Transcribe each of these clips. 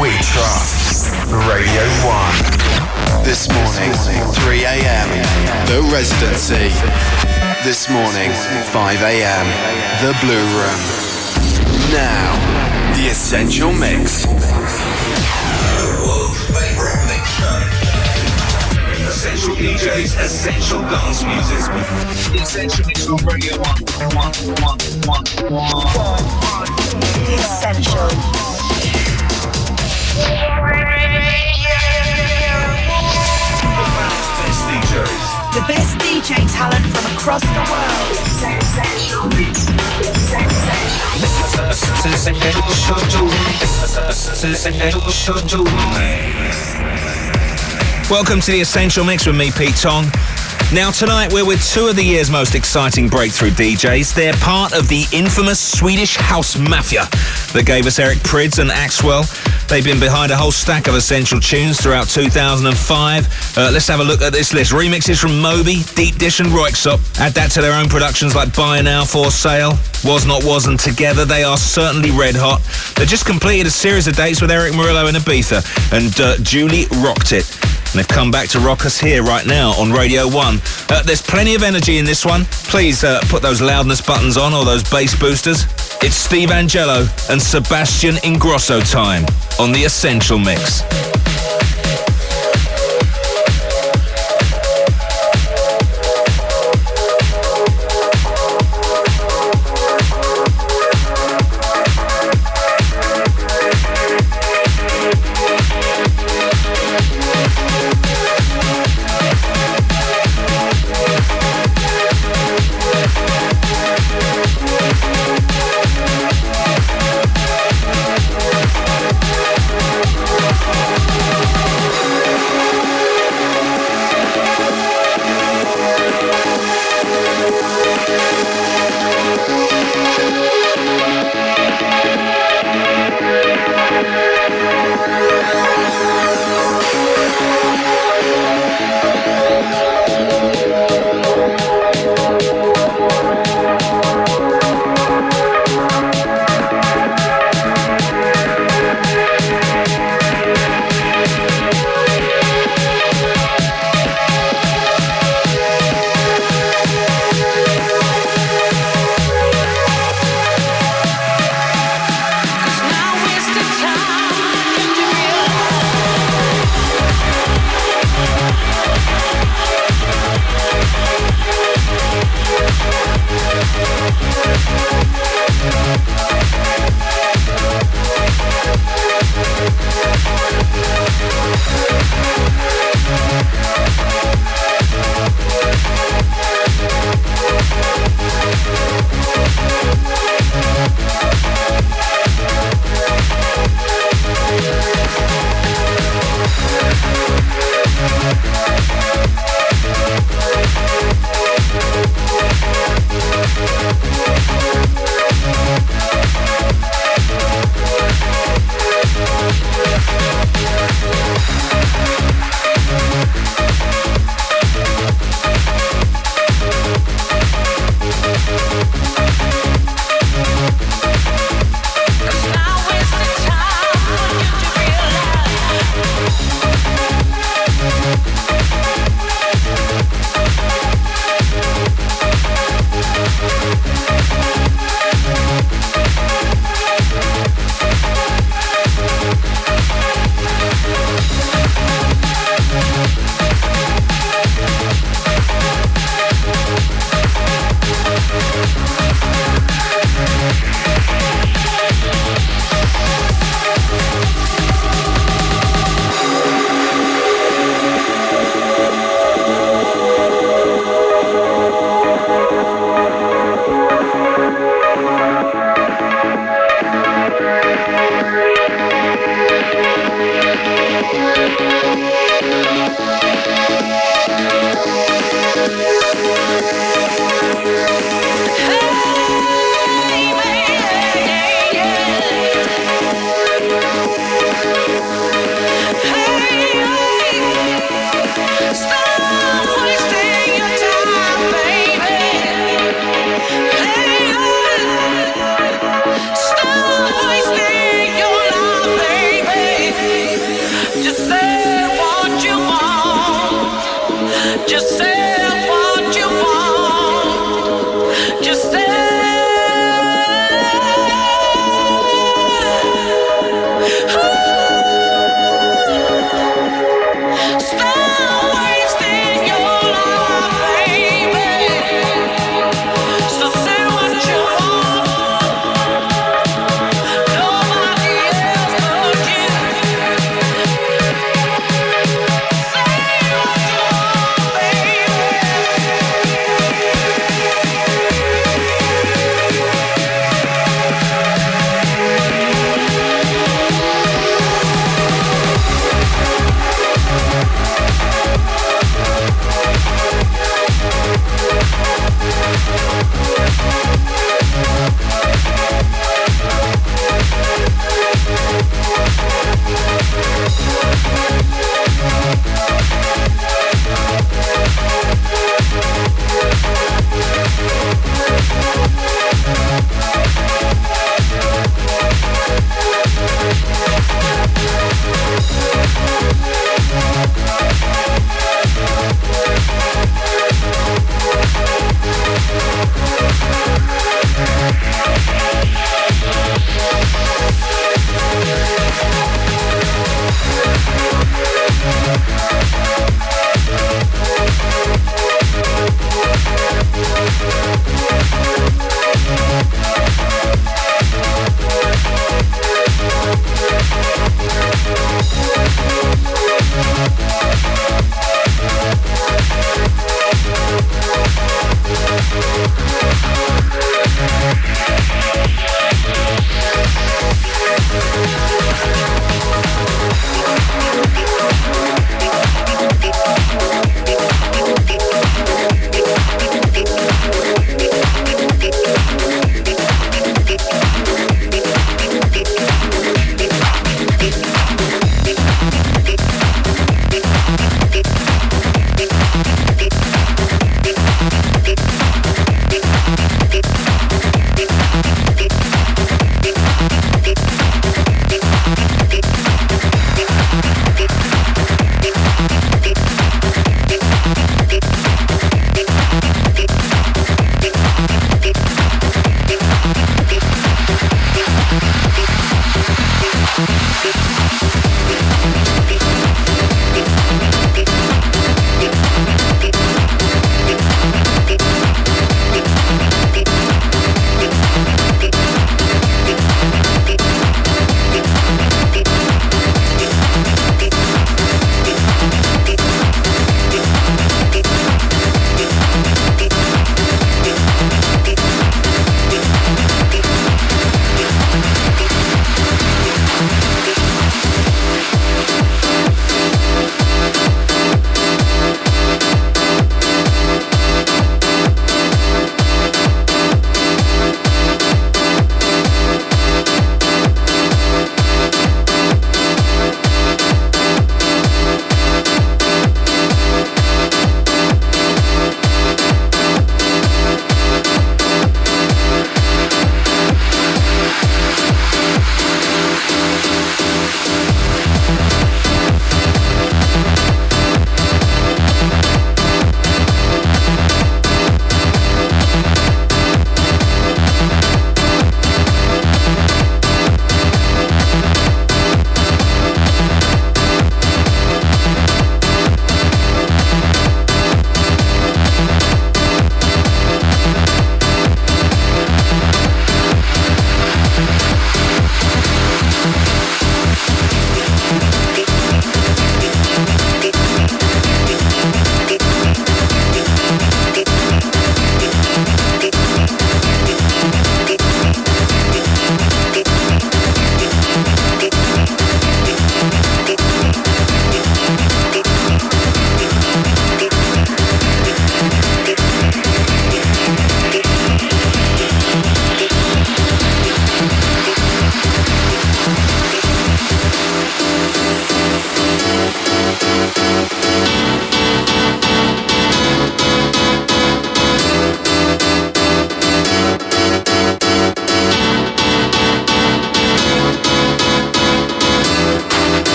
we trust. Radio 1. This morning, 3 a.m. The Residency. This morning, 5 a.m. The Blue Room. Now, The Essential Mix. Essential DJs, essential dance music. Essential Mix on Radio 1. 1, 1, 1, 1. The Essential. The best DJ talent from across the world. Welcome to the Essential Mix with me, Pete Tong. Now, tonight we're with two of the year's most exciting breakthrough DJs. They're part of the infamous Swedish house mafia that gave us Eric Prydz and Axwell. They've been behind a whole stack of essential tunes throughout 2005. Uh, let's have a look at this list. Remixes from Moby, Deep Dish and Röyksopp. Add that to their own productions like Buy Now, For Sale, Was Not Was and Together. They are certainly red hot. They just completed a series of dates with Erick Morillo in Ibiza and uh, Julie rocked it. And they've come back to rock us here right now on Radio 1. Uh, there's plenty of energy in this one. Please uh, put those loudness buttons on or those bass boosters. It's Steve Angello and Sebastian Ingrosso time on the Essential Mix.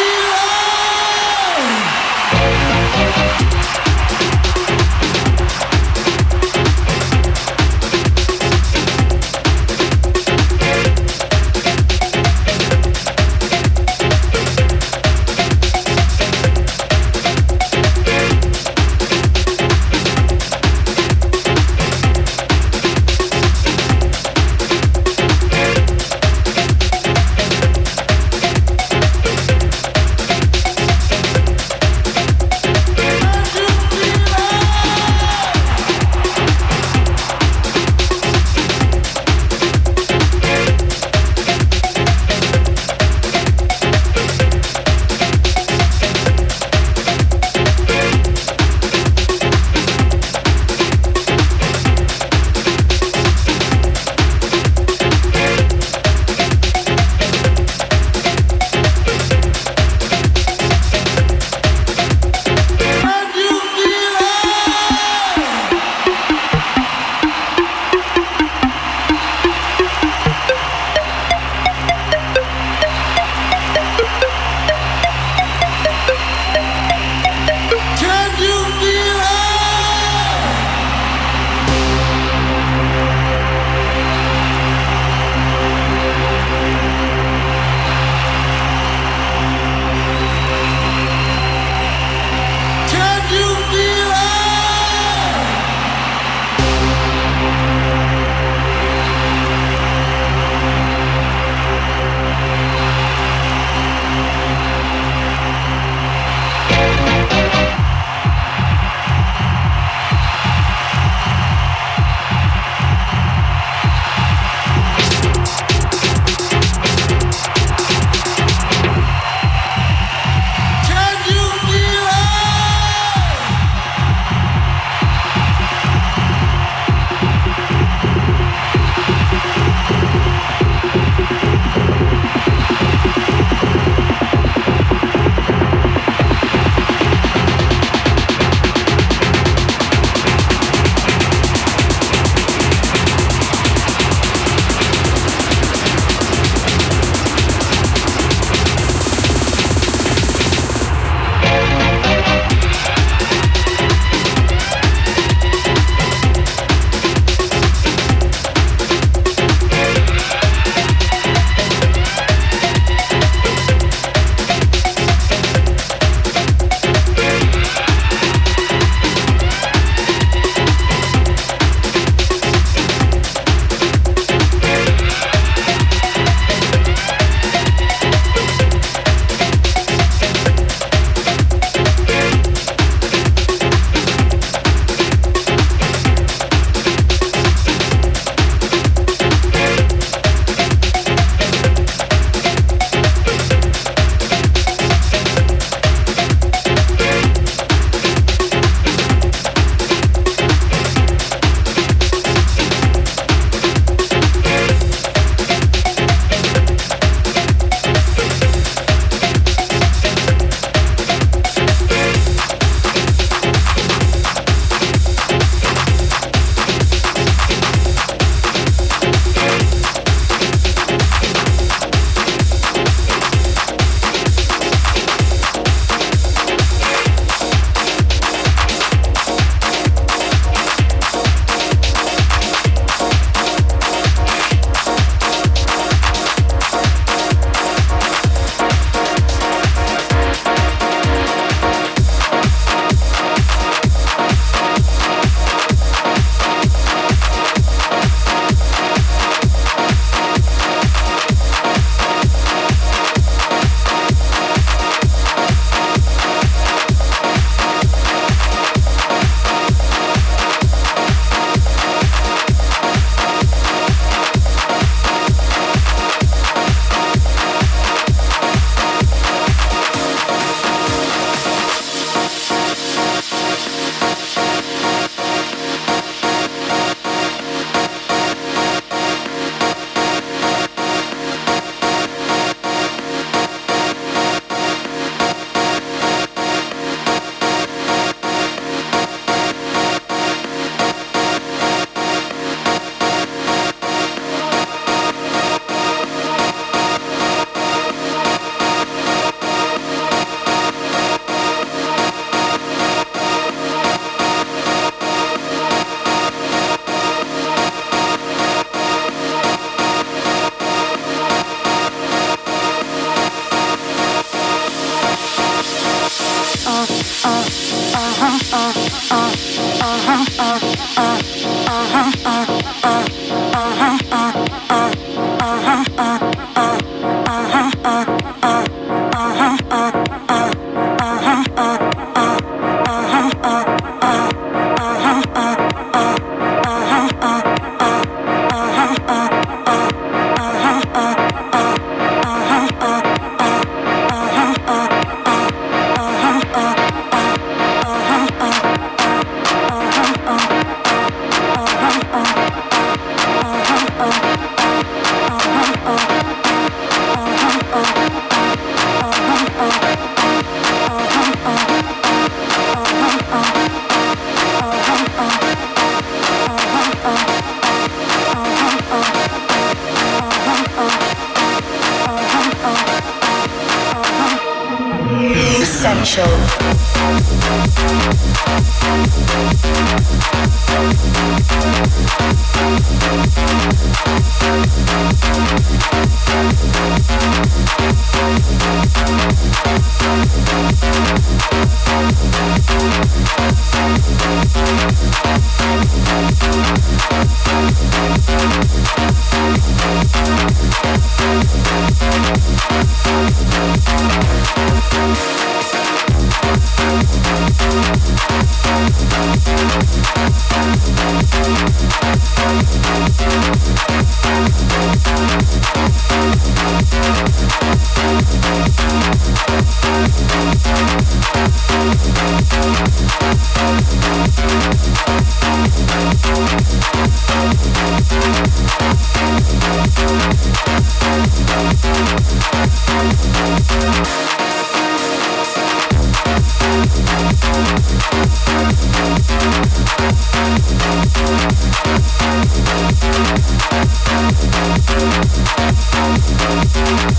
Hallelujah.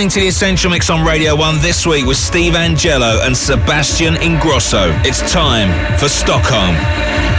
listening to The Essential Mix on Radio 1 this week with Steve Angello and Sebastian Ingrosso. It's time for Stockholm.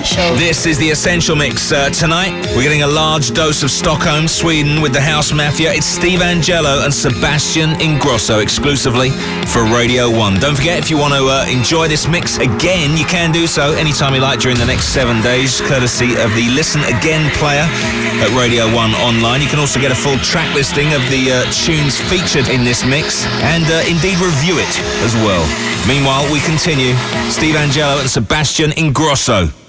Essential. This is the Essential Mix. Uh, tonight, we're getting a large dose of Stockholm, Sweden with the House Mafia. It's Steve Angello and Sebastian Ingrosso exclusively for Radio 1. Don't forget, if you want to uh, enjoy this mix again, you can do so anytime you like during the next seven days, courtesy of the Listen Again player at Radio 1 online. You can also get a full track listing of the uh, tunes featured in this mix and uh, indeed review it as well. Meanwhile, we continue. Steve Angello and Sebastian Ingrosso.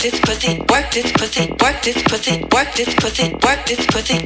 this pussy, work this pussy, work this pussy, work this pussy, work this pussy,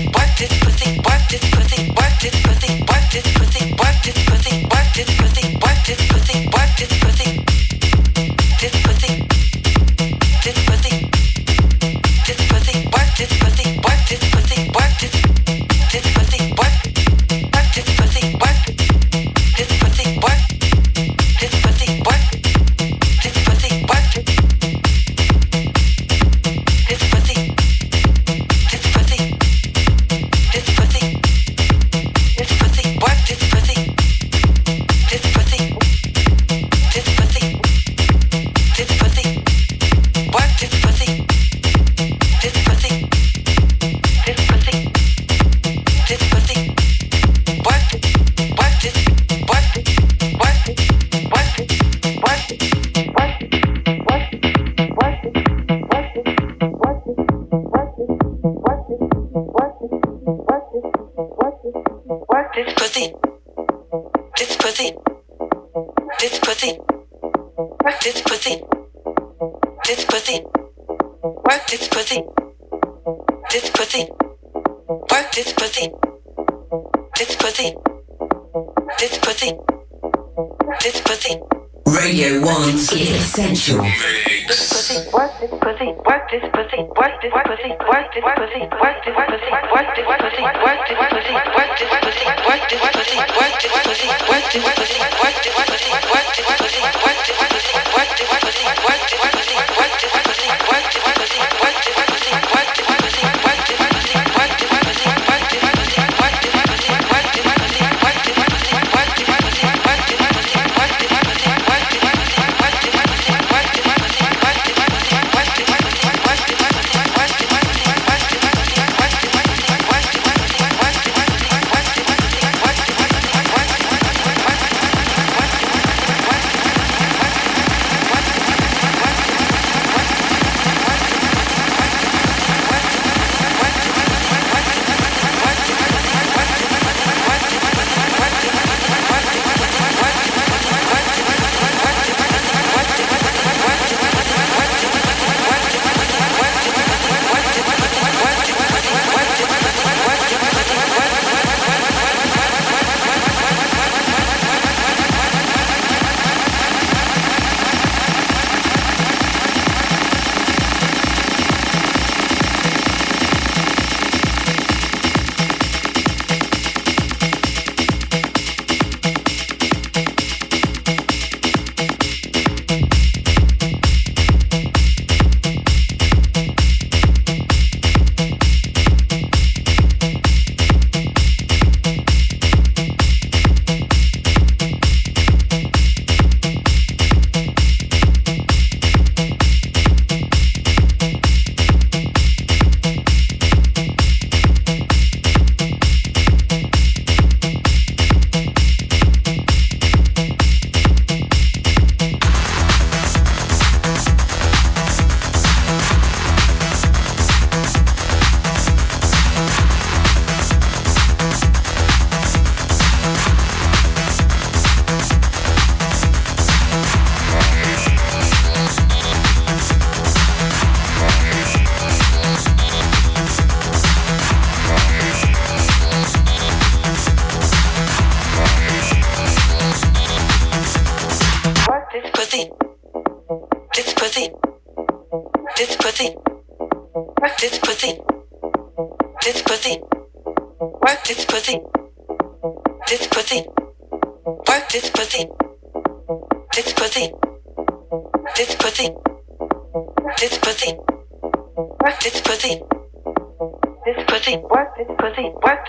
work this pussy, work this pussy. Radio One's essential. Work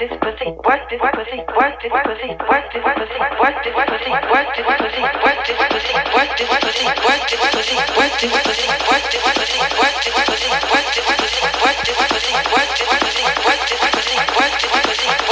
What do you want to see? What do you want to see? What do you want to see? What do you want to see? What do you want to see? What do you want to see? What do you want to see? What do you want to see? What do you want to see? What do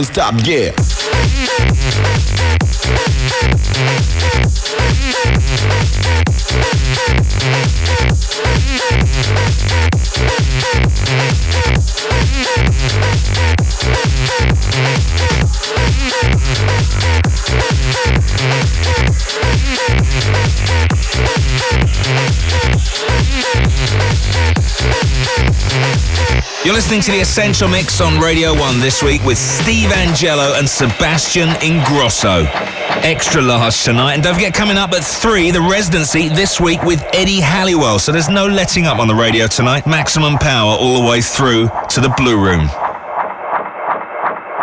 non-stop, yeah. You're listening to the Essential Mix on Radio 1 this week with Steve Angello and Sebastian Ingrosso. Extra large tonight. And don't forget, coming up at 3, the residency this week with Eddie Halliwell. So there's no letting up on the radio tonight. Maximum power all the way through to the Blue Room.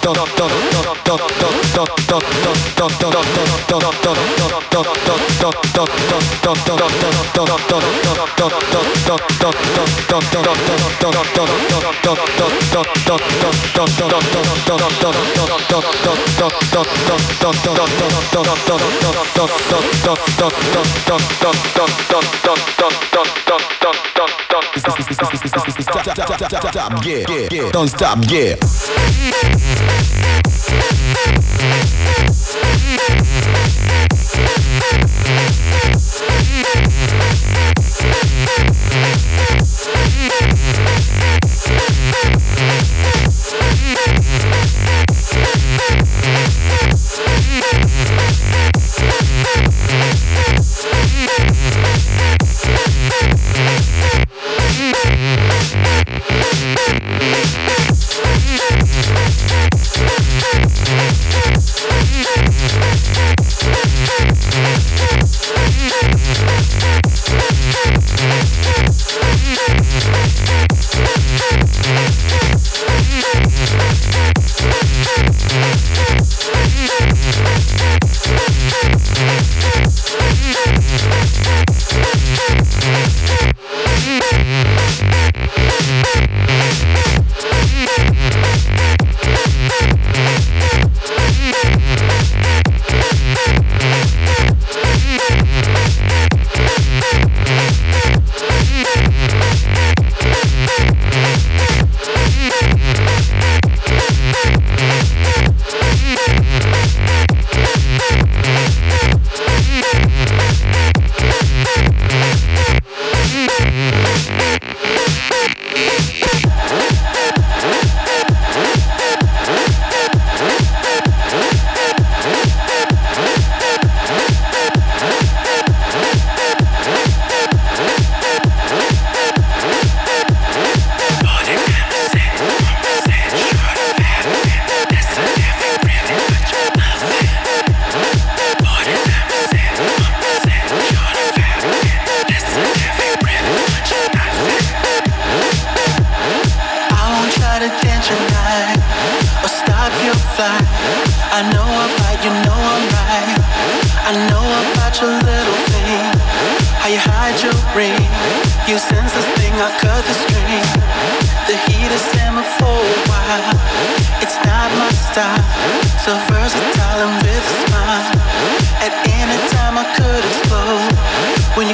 Dot dot dot dot dot dot dot dot dot dot dot dot stop, yeah, yeah, don't stop, yeah. Don't stop, yeah.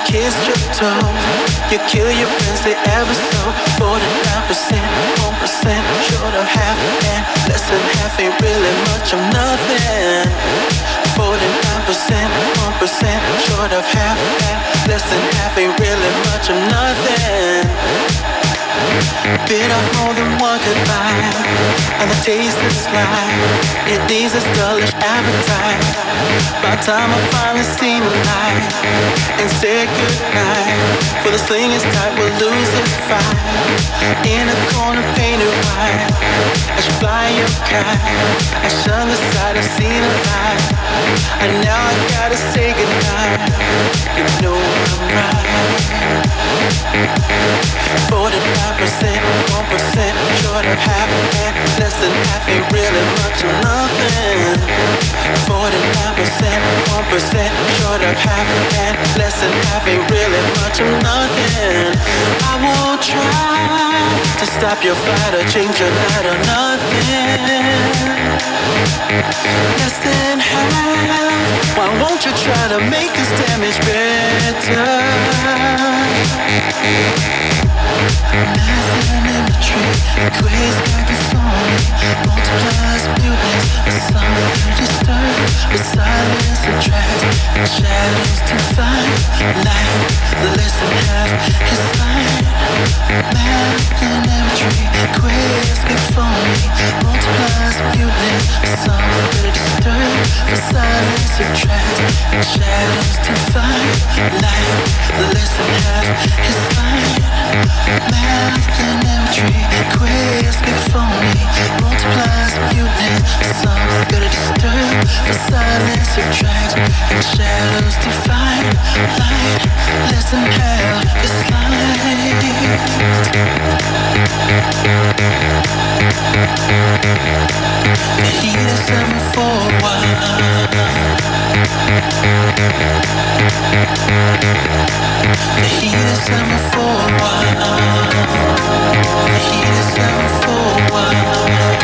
Kiss your toe, you kill your friends, they ever so. 49%, 1% short of half, and less than half ain't really much of nothing. 49%, 1% short of half, and less than half ain't really much of nothing. Bit off more than one buy And the taste is sly It leaves its dullish appetite. By the time I finally see the light And say goodnight For the thing is tight, we'll lose its fight. In a corner painted white I should fly your kite. I shun the sight, I've seen a light. And now I gotta say goodnight You know I'm right. 49 percent, one percent short of half, and less than half ain't really much of nothing. Forty-nine percent, one percent short of half, and less than half ain't really much of nothing. I won't try to stop your flight or change your night or nothing. Less than half. Why won't you try to make this damage better? Nothing in the tree, grace back and forth. Multiplies beauties, silence and shadows to find. Light, less than half the tree, grace before me. Multiplies silence and shadows to find. Light, less than half his light. Math and imagery, beauty, some better disturb The silence and shadows define Light, less than half is light The heat is set me for a while. The heat is set me for a while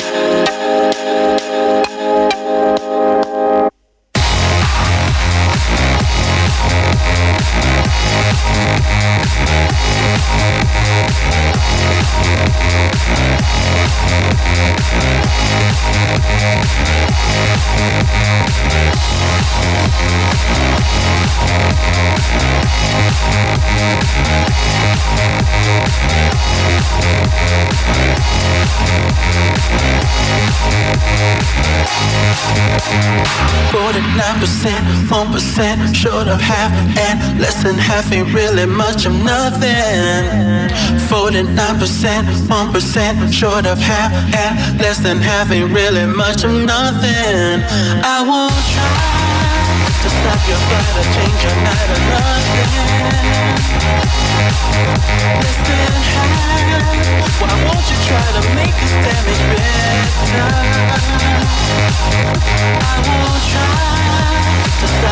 percent, short of half, and less than half ain't really much of nothing. Forty-nine percent, one percent short of half, and less than half ain't really much of nothing. I won't try to stop your flight or change your night or nothing. Less than half. Why won't you try to make this damage better?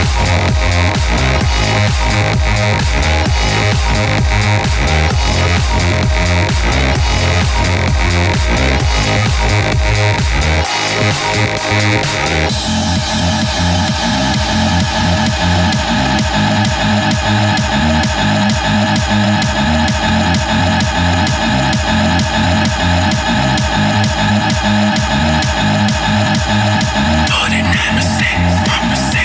or change your night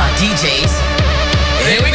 DJs. Here we go.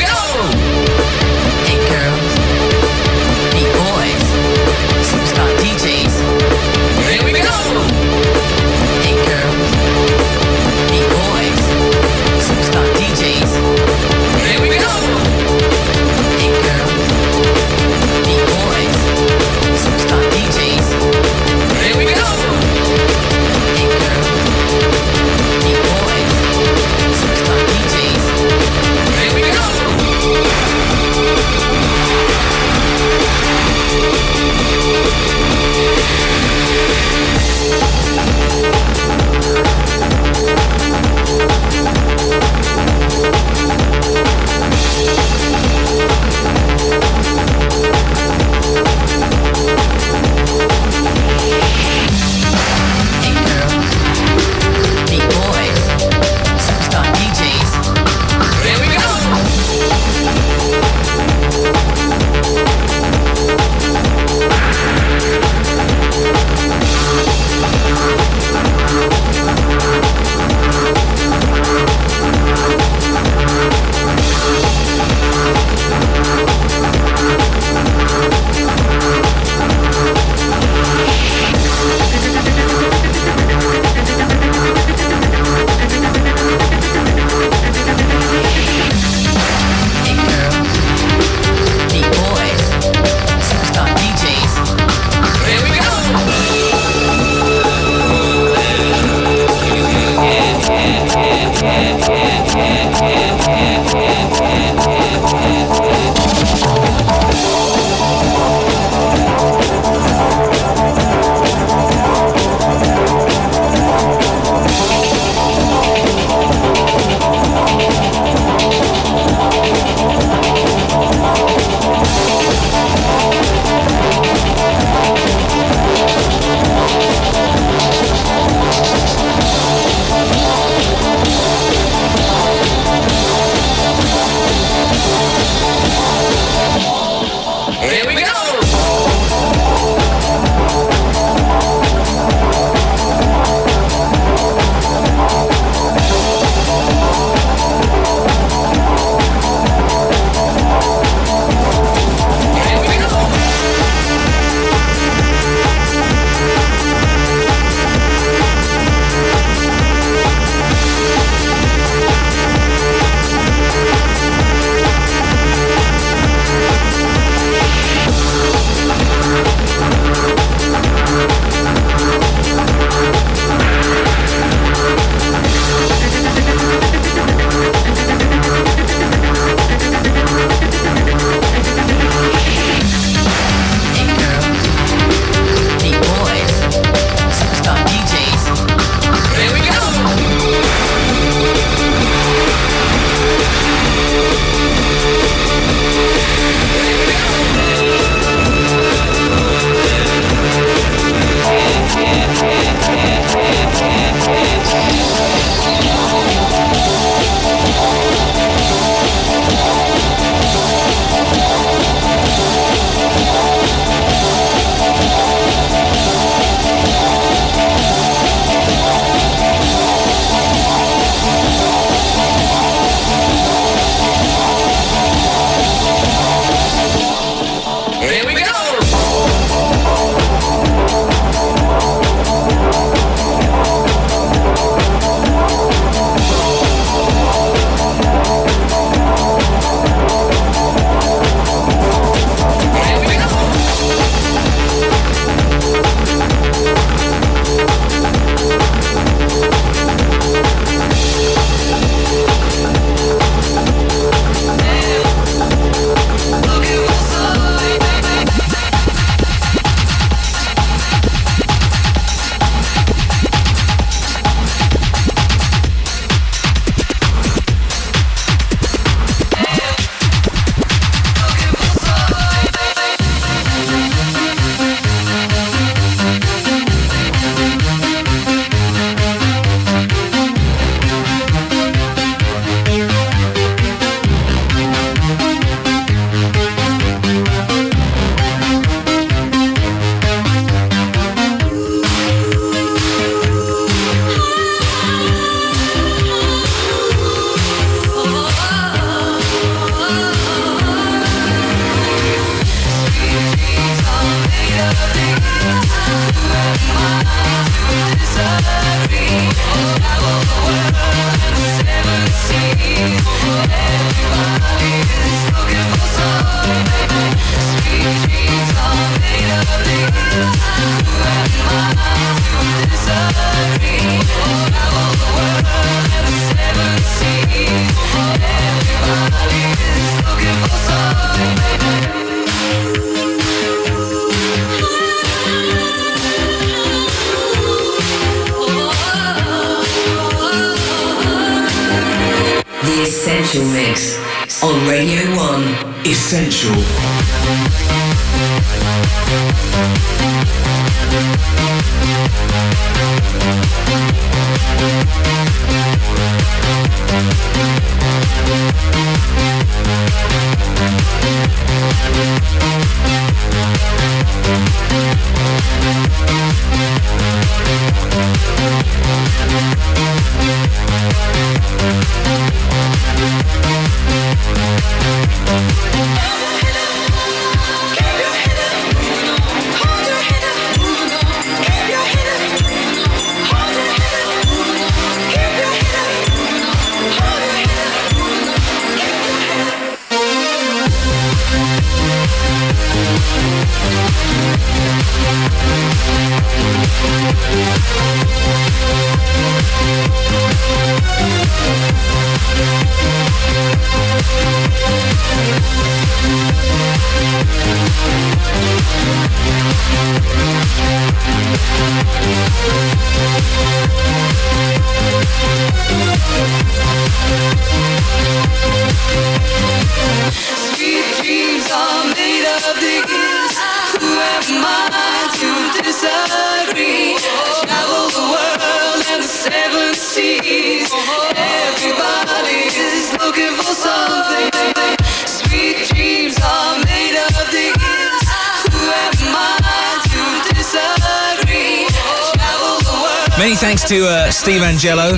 Many thanks to uh, Steve Angello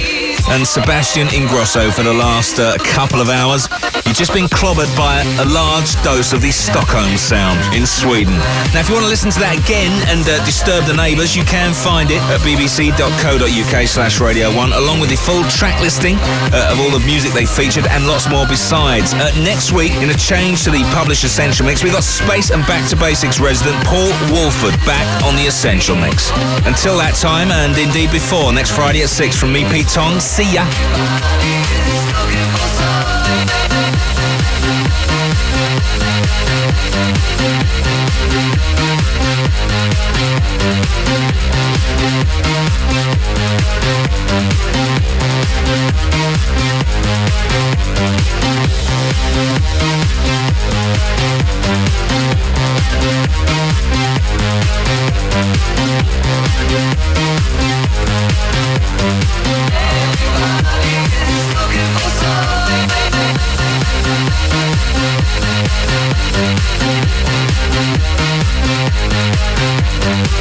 and Sebastian Ingrosso for the last uh, couple of hours. You've just been clobbered by a large dose of the Stockholm sound in Sweden. Now, if you want to listen to that again and uh, disturb the neighbours, you can find it at bbc.co.uk slash Radio 1, along with the full track listing uh, of all the music they featured and lots more besides. Uh, next week, in a change to the published Essential Mix, we've got Space and Back to Basics resident Paul Woolford back on the Essential Mix. Until that time, and indeed before, next Friday at 6 from me, Pete Tong, see ya. Everybody is looking for something. We'll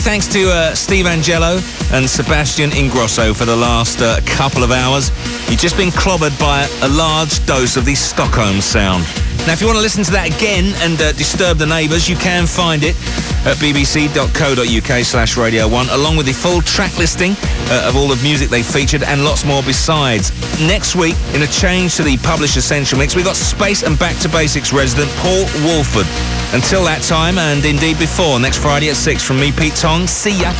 Thanks to uh, Steve Angello and Sebastian Ingrosso for the last uh, couple of hours. You've just been clobbered by a large dose of the Stockholm sound. Now, if you want to listen to that again and uh, disturb the neighbours, you can find it at bbc.co.uk slash Radio 1, along with the full track listing uh, of all the music they featured and lots more besides. Next week, in a change to the Publish Essential Mix, we've got Space and Back to Basics resident Paul Woolford. Until that time, and indeed before, next Friday at 6 from me, Pete Tong, see ya.